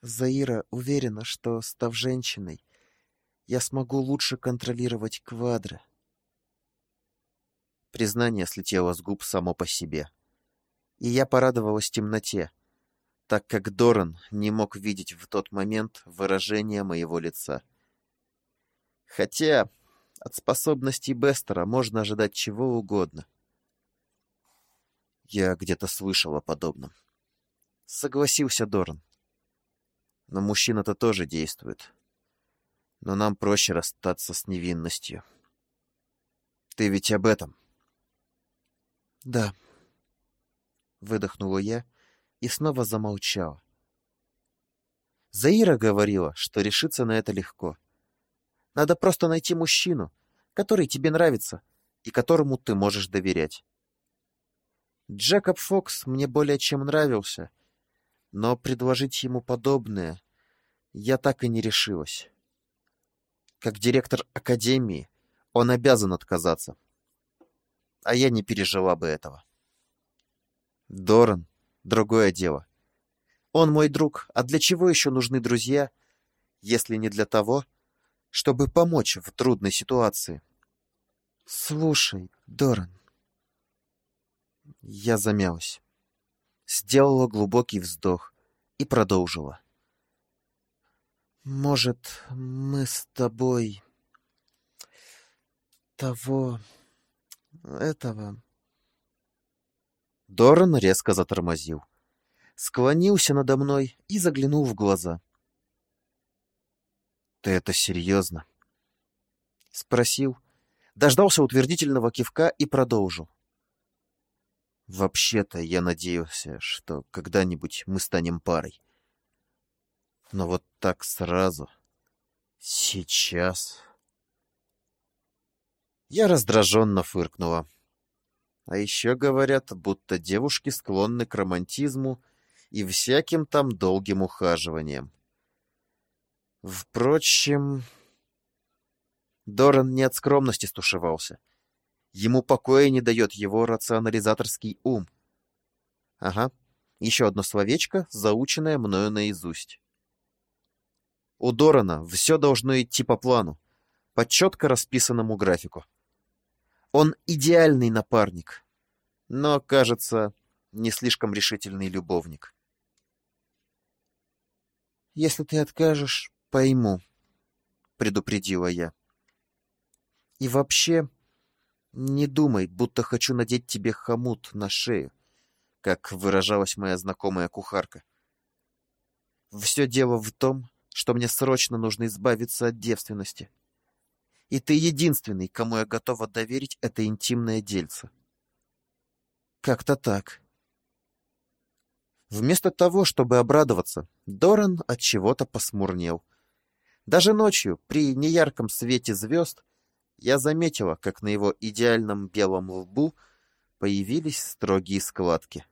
Заира уверена, что, став женщиной, я смогу лучше контролировать квадры. Признание слетело с губ само по себе. И я порадовалась темноте, так как Доран не мог видеть в тот момент выражение моего лица. Хотя от способностей Бестера можно ожидать чего угодно. Я где-то слышал о подобном. Согласился Доран. Но мужчина-то тоже действует. Но нам проще расстаться с невинностью. Ты ведь об этом? Да. Выдохнула я и снова замолчала. Заира говорила, что решиться на это легко. Надо просто найти мужчину, который тебе нравится и которому ты можешь доверять. Джекоб Фокс мне более чем нравился, но предложить ему подобное я так и не решилась. Как директор академии он обязан отказаться. А я не пережила бы этого. Доран — другое дело. Он мой друг, а для чего еще нужны друзья, если не для того, чтобы помочь в трудной ситуации? Слушай, Доран. Я замялась. Сделала глубокий вздох и продолжила. Может, мы с тобой того... этого... Доран резко затормозил. Склонился надо мной и заглянул в глаза. «Ты это серьезно?» Спросил, дождался утвердительного кивка и продолжил. «Вообще-то я надеялся, что когда-нибудь мы станем парой. Но вот так сразу. Сейчас. Я раздраженно фыркнула. А еще говорят, будто девушки склонны к романтизму и всяким там долгим ухаживаниям. Впрочем, Доран не от скромности стушевался. Ему покоя не дает его рационализаторский ум. Ага, еще одно словечко, заученное мною наизусть. У Дорана все должно идти по плану, по четко расписанному графику. Он идеальный напарник, но, кажется, не слишком решительный любовник. «Если ты откажешь, пойму», — предупредила я. «И вообще, не думай, будто хочу надеть тебе хомут на шею, как выражалась моя знакомая кухарка. Все дело в том, что мне срочно нужно избавиться от девственности. И ты единственный, кому я готова доверить это интимное дельце. Как-то так. Вместо того, чтобы обрадоваться, Доран от чего-то посмурнел. Даже ночью, при неярком свете звезд, я заметила, как на его идеальном белом лбу появились строгие складки.